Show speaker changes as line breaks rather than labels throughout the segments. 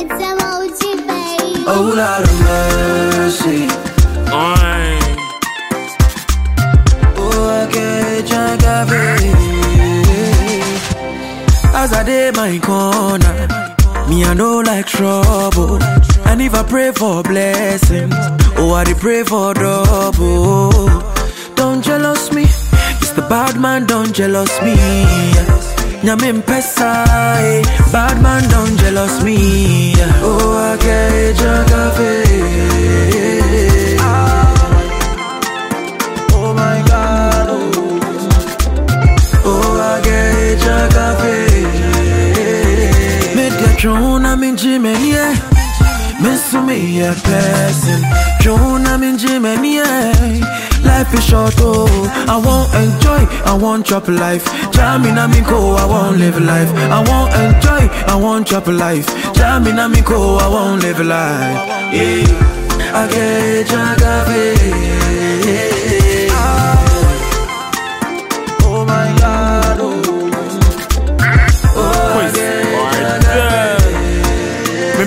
It's emoji, baby.
Oh, Lord of mercy. Drink of As I did my corner, me I know like trouble. And if I pray for blessings, oh I dey pray for double. Don't jealous me, the bad man. Don't jealous me. Nyame mpesa, eh. bad man. Don't jealous me. Oh I can't drink of Yeah. Miss me a person. I'm in Life is short, oh. I won't enjoy, I won't chop life. Jamming, I'm I won't live life. I won't enjoy, I won't chop life. Jamming, I'm I won't live life. Yeah. I get your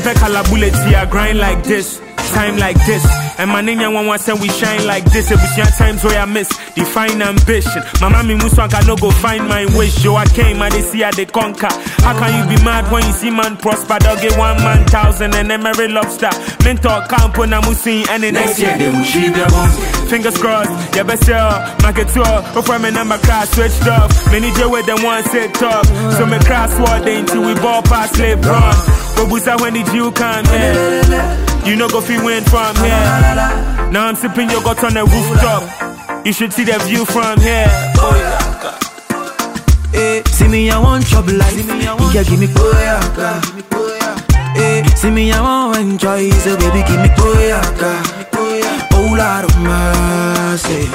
Me pe color bullet here, grind like this, time like this. And my nigga one one say we shine like this. It was your times where I miss define ambition. My mommy muswanka no go find my wish. Yo, I came, I they see how they conquer. How can you be mad when you see man prosper? Dog get one man thousand and then marry lobster. Mentor camp on a musin and the next year they will sheep their bones. Fingers crossed, yeah, best sell, market tour. Before my number class switched off. Many J with them one set top. So me cross word until we ball past slave run. But busa when did you come here? You know go feel win from here. Now I'm sipping yogurt on the rooftop. You should see the view from here.
Eh, see me, I want trouble life. Yeah, give me boyaka. Eh, see me, I want enjoy. So baby, give me boyaka. Oh, Lord of mercy.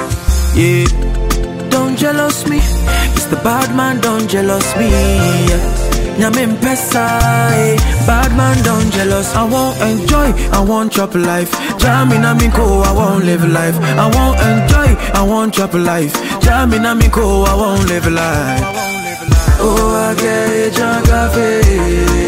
Yeah. Don't jealous me. It's the bad man, don't jealous me. Yeah. Nyame mpesa, eh. Bad man, don't jealous. I won't enjoy, I won't chop life. Jamming na me ko, I won't live life. I won't enjoy, I won't chop life. Jamming na me ko, I won't live life. Oh, I get it,